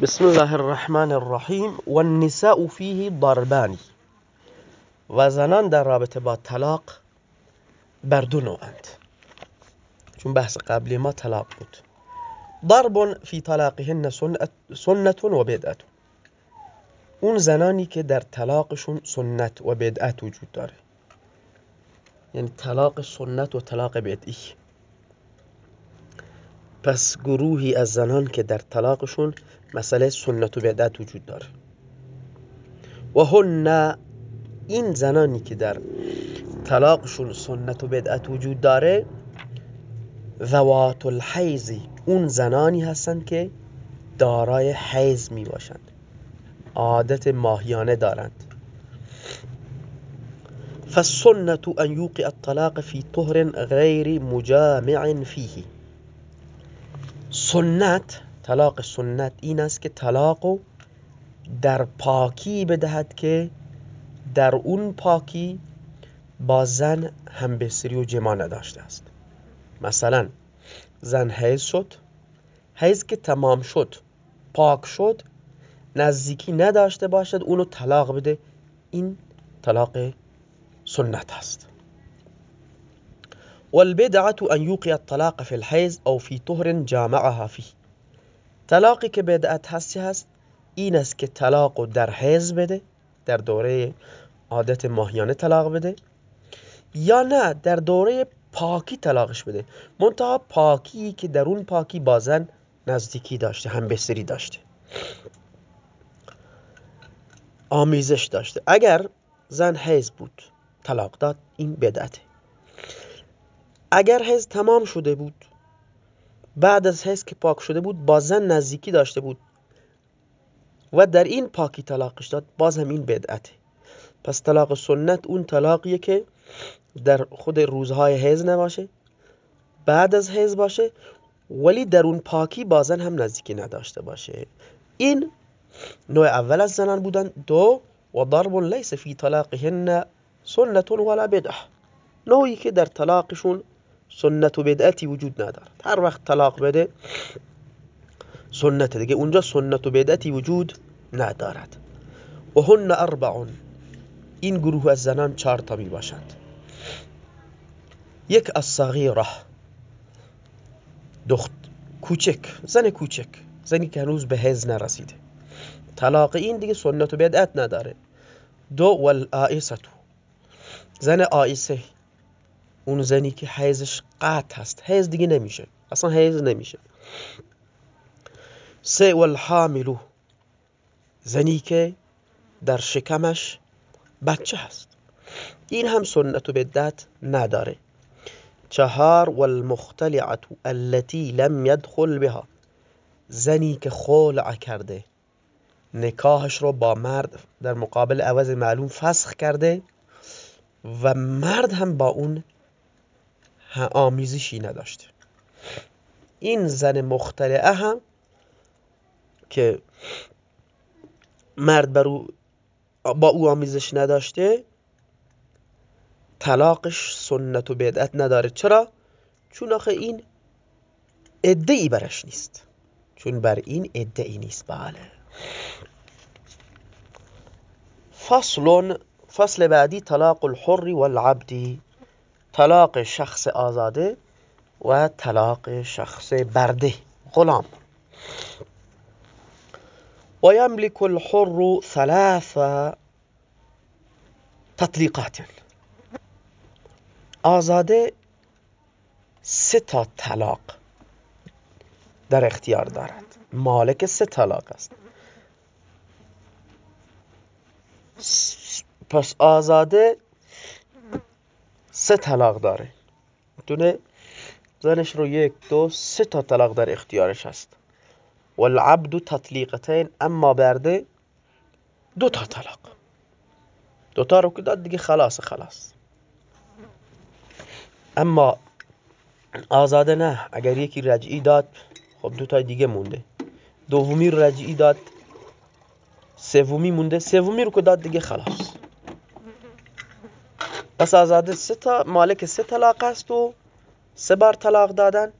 بسم الله الرحمن الرحیم و النساء فیه ضربانی و زنان در رابطه با طلاق بر دو نوعند چون بحث قبلی ما طلاق بود ضرب فی طلاقهن سنت و بدعت اون زنانی که در طلاقشون سنت و بدعت وجود داره یعنی طلاق سنت و طلاق بدعی پس گروهی از زنان که در طلاقشون مسئله سنت و بدعت وجود داره. و هن این زنانی که در طلاقشون سنت و بدعت وجود داره ذوات الحیزی اون زنانی هستند که دارای حیز می باشند. عادت ماهیانه دارند. فالسنة أن يوقع الطلاق في طهر غیر مجامع فیه. سنت طلاق سنت این است که طلاق در پاکی بدهد که در اون پاکی با زن همبستری و جما نداشته است. مثلا زن حیض شد حیض که تمام شد پاک شد نزدیکی نداشته باشد اونو طلاق بده این طلاق سنت است. والبدعة أن يوقع الطلاق في الحيز أو في طهر جامعها فيه. طلاقی که بدعت هستی هست؟ این است که در حیز بده در دوره عادت ماهیانه طلاق بده یا نه در دوره پاکی طلاقش بده. منتها پاکی که در اون پاکی بازن نزدیکی داشته هم بسری داشته. آمیزش داشته. اگر زن حیز بود طلاق داد این بدعته. اگر حیز تمام شده بود بعد از حیز که پاک شده بود با زن نزدیکی داشته بود. و در این پاکی طلاقش داد باز هم این بدعته پس طلاق سنت اون طلاقیه که در خود روزهای حیز نباشه بعد از حیز باشه ولی در اون پاکی بازن هم نزدیکی نداشته باشه. این نوع اول از زنان بودن. دو و ضرب لیس فی طلاقهن سنت ولا بدعه نوعی که در طلاقشون سنت و بدعتی وجود ندارد. هر وقت طلاق بده سنت دیگه. اونجا سنت و بدعتی وجود ندارد. و هن اربعون. این گروه از زنان چهار تا می باشند یک از صغیره. دخت کوچک. زن کوچک. زنی که هنوز به هز نرسیده. طلاق این دیگه سنت و بدعت نداره. دو والآئسه زن آئسه اون زنی که حیزش قطع هست. حیز دیگه نمیشه. اصلا حیز نمیشه. سه والحاملو زنی که در شکمش بچه هست. این هم سنت و بدت نداره. چهار والمختلعت التي لم يدخل بها. زنی که خلع کرده نکاهش رو با مرد در مقابل عوض معلوم فسخ کرده و مرد هم با اون آمیزشی نداشته این زن مختلعه هم که مرد برو با او آمیزش نداشته طلاقش سنت و بدعت نداره. چرا؟ چون آخه این ادعی برش نیست. چون بر این ادعی نیست. بله. فصل فصل بعدی طلاق الحر والعبدی طلاق شخص آزاده و طلاق شخص برده غلام. و یملک الحر ثلاث تطلیقات. آزاده سه تا طلاق در اختیار دارد. مالک سه طلاق است. پس آزاده سه طلاق داره. می‌تونه زنش رو یک دو سه تا طلاق در اختیارش هست. والعبد تطلیقتین اما برده دو تا طلاق. دو تا رو که داد دیگه خلاص خلاص. اما آزاده نه. اگر یکی رجعی داد خب دو تا دیگه مونده. دومی رجعی داد سومی مونده. سومی رو که داد دیگه خلاص. پس آزاده سه تا مالک سه طلاق است و سه بار طلاق دادن.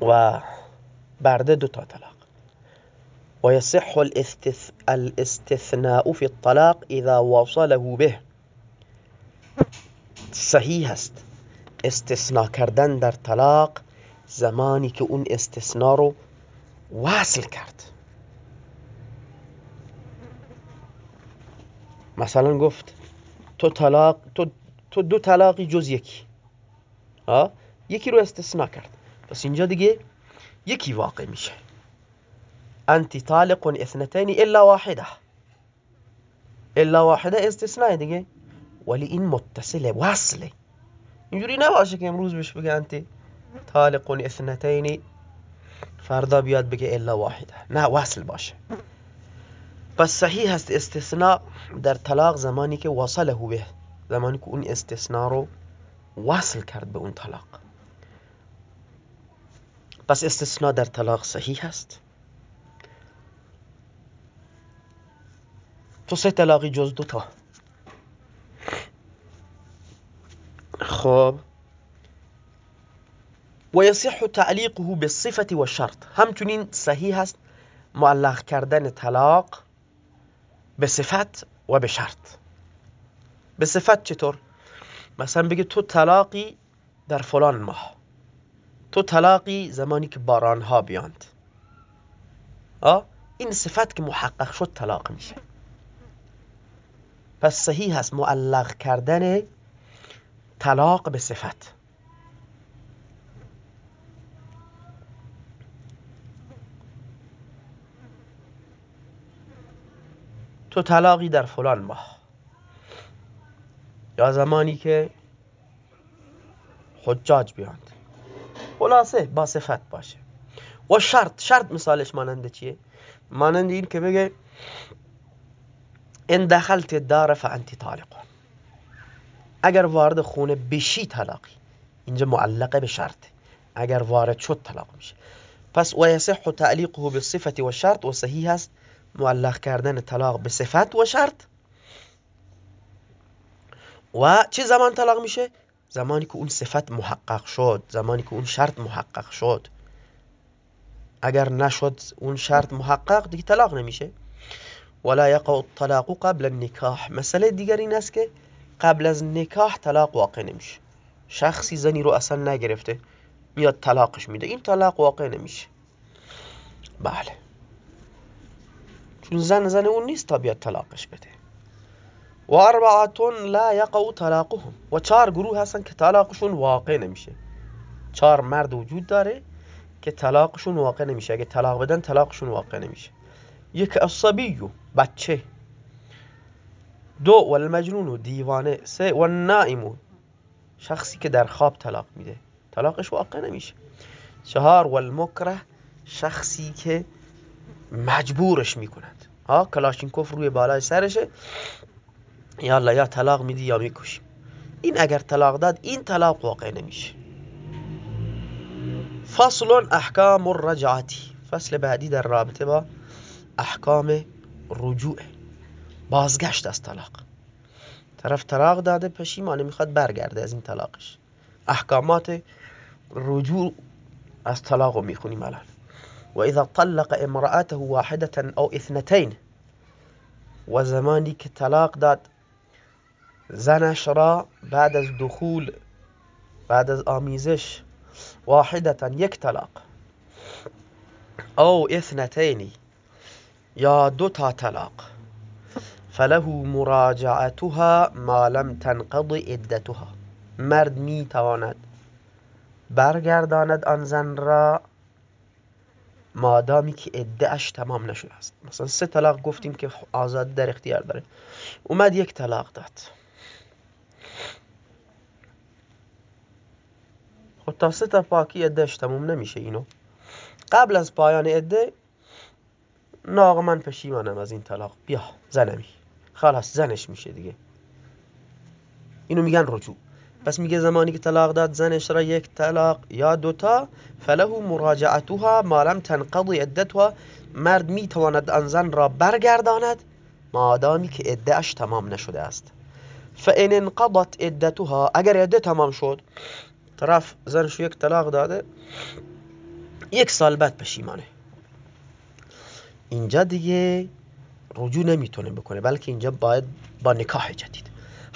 و برده دو تا طلاق. و یصح الاستثناء في الطلاق اذا وصله به. صحیح هست استثناء کردن در طلاق زمانی که اون استثناء رو وصل کرد. مثلا گفت تو طلاق تو, تو دو طلاقی جز یکی. ها یکی رو استثناء کرد. پس اینجا دیگه یکی واقع میشه. انتی طالق اثنتین الا واحده. الا واحده استثناء دیگه. ولی این متصله وصله. اینجوری نباشه که امروز بهش بگه انتی طالق اثنتین. فردا بیاد بگه الا واحده. نه وصل باشه. پس صحیح هست استثناء در طلاق زمانی که وصله به زمانی که اون استثناء رو وصل کرد به اون طلاق. پس استثناء در طلاق صحیح هست تو سه طلاقی جز دوتا خب. و یصح تعلیقه بالصفه والشرط. همچنین صحیح هست معلق کردن طلاق به صفت و به شرط به صفت چطور؟ مثلا بگه تو طلاقی در فلان ماه. تو طلاقی زمانی که باران ها بیاند. آه؟ این صفت که محقق شد طلاق میشه. پس صحیح هست معلق کردن طلاق به صفت. تو طلاقی در فلان ماه. یا زمانی که حجاج بیاند. خلاصه با صفت باشه. و شرط شرط مثالش ماننده چیه؟ مانند این که بگه ان دخلت الدار فانت طالق. اگر وارد خونه بشی طلاقی. اینجا معلقه به شرط. اگر وارد شد طلاق میشه. پس و یصح تعلیقه بالصفه والشرط و صحیح است معلق کردن طلاق به صفت و شرط. و چه زمان طلاق میشه؟ زمانی که اون صفت محقق شد زمانی که اون شرط محقق شد. اگر نشد اون شرط محقق دیگه طلاق نمیشه. ولا یقع الطلاق قبل النکاح. مسئله دیگر این است که قبل از نکاح طلاق واقع نمیشه. شخصی زنی رو اصلا نگرفته میاد طلاقش میده. این طلاق واقع نمیشه. بله. چون زن زن اون نیست تا بیاد طلاقش بده. و اربعتون لا یقع طلاقهم. و چهار گروه هستن که طلاقشون واقع نمیشه. چهار مرد وجود داره که طلاقشون واقع نمیشه. اگه طلاق بدن طلاقشون واقع نمیشه. یک الصبیو بچه. دو والمجنون و دیوانه. سه و النائم شخصی که در خواب طلاق میده. طلاقش واقع نمیشه. چهار والمکره شخصی که مجبورش می‌کنند ها کلاشینکوف روی بالای سرشه. یا یا طلاق میدی یا می‌کشی. این اگر طلاق داد این طلاق واقع نمیشه. فصل احکام الرجعتی فصل بعدی در رابطه با احکام رجوع. بازگشت از طلاق. طرف طلاق داده پشیمانه می‌خواد برگرده از این طلاقش. احکامات رجوع از طلاق رو می‌خونیم الان. و اذا طلق امرأته واحدة أو اثنتين و زمانی که طلاق داد. زنش را بعد از دخول بعد از آمیزش واحدتا یک طلاق أو اثنتین یا دو تا طلاق فله مراجعتها ما لم تنقض عدتها. مرد می تواند برگرداند آن زن را مادامی که اش تمام نشده است. مثلا سه طلاق گفتیم که آزاد در اختیار داره. اومد یک طلاق داد. خب تا سه تا پاکی ادهش تموم نمیشه اینو. قبل از پایان اده ناغ من پشیمانم از این طلاق. بیا زنمی. خلاص زنش میشه دیگه. اینو میگن رجوع. پس میگه زمانی که طلاق داد زنش را یک طلاق یا دوتا فله مراجعتها ما لم تنقضی عدتها مرد می‌تواند آن زن را برگرداند. مادامی که ادهش تمام نشده است. فان انقضت عدتها اگر عده تمام شد طرف زنش یک طلاق داده یک سال بعد پشیمانه اینجا دیگه رجوع نمی‌تونه بکنه بلکه اینجا باید با نکاح جدید.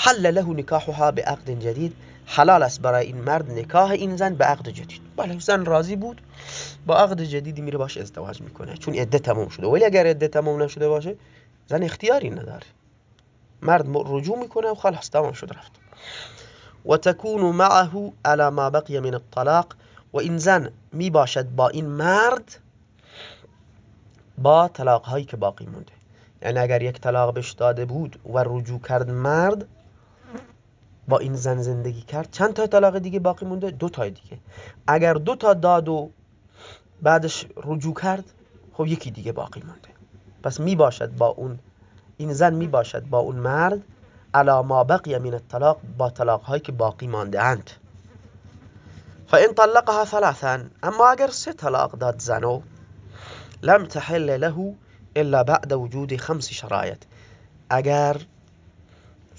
حل له نکاحها به عقد جدید. حلال است برای این مرد نکاح این زن به عقد جدید. بله زن راضی بود. با عقد جدیدی میره باش ازدواج می‌کنه. چون عده تمام شده. ولی اگر عده تمام نشده باشه زن اختیاری نداره. مرد رجوع می‌کنه و خلاص تمام شده رفت. و تکون معه على ما بقی من الطلاق. و این زن می باشد با این مرد با طلاق هایی که باقی مونده. یعنی اگر یک طلاق بهش داده بود و رجوع کرد مرد با این زن زندگی کرد. چند تا طلاق دیگه باقی مونده؟ دو تا دیگه. اگر دو تا داد و بعدش رجوع کرد خب یکی دیگه باقی مونده. پس می باشد با اون این زن می باشد با اون مرد. علا ما بقی من الطلاق با طلاق هایی که باقی مانده اند فان طلقها ثلاثا. اما اگر سه طلاق داد زنو لم تحل له الا بعد وجود خمس شرایط. اگر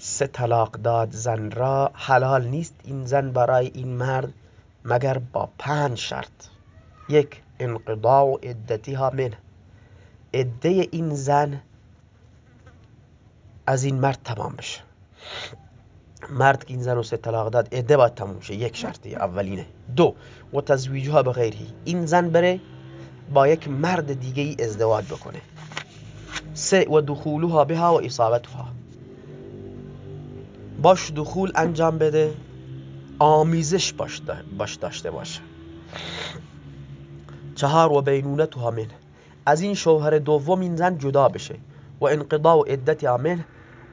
سه طلاق داد زن را. حلال نیست این زن برای این مرد مگر با پنج شرط. یک انقضاء عدتها منه. عده این زن از این مرد تمام بشه. مرد که این زن رو سه طلاق داد عده باید تموم شه یک شرطی اولینه دو و تزویجها به غیری این زن بره با یک مرد دیگه ای ازدواج بکنه. سه و دخولها بها و اصابتها. باش دخول انجام بده آمیزش باش داشته باشه. چهار و بینونتها منه از این شوهر دوم این زن جدا بشه. و انقضاء و عدت منه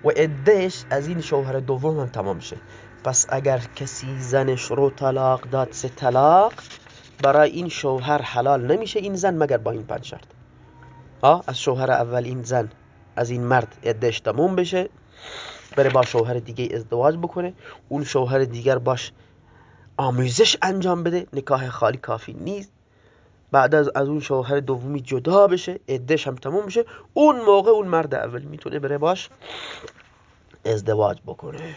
و عدهش از این شوهر دوم هم تمام شه. پس اگر کسی زنش رو طلاق داد سه طلاق برای این شوهر حلال نمیشه این زن مگر با این پنج شرط. از شوهر اول این زن از این مرد عدهش تموم بشه. بره با شوهر دیگه ازدواج بکنه. اون شوهر دیگر باش آموزش انجام بده. نکاح خالی کافی نیست. بعد از از اون شوهر دومی جدا بشه. عدهش هم تموم بشه. اون موقع اون مرد اول می‌تونه بره باش ازدواج بکنه.